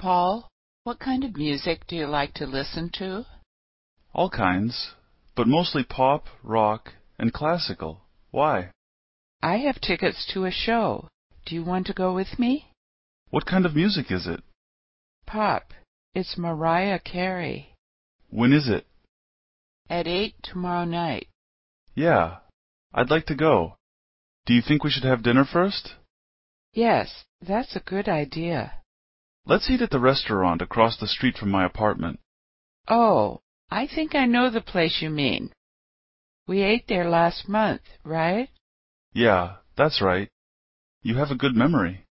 Paul, what kind of music do you like to listen to? All kinds, but mostly pop, rock, and classical. Why? I have tickets to a show. Do you want to go with me? What kind of music is it? Pop. It's Mariah Carey. When is it? At 8 tomorrow night. Yeah, I'd like to go. Do you think we should have dinner first? Yes, that's a good idea. Let's eat at the restaurant across the street from my apartment." "Oh, I think I know the place you mean. We ate there last month, right?" "Yeah, that's right. You have a good memory.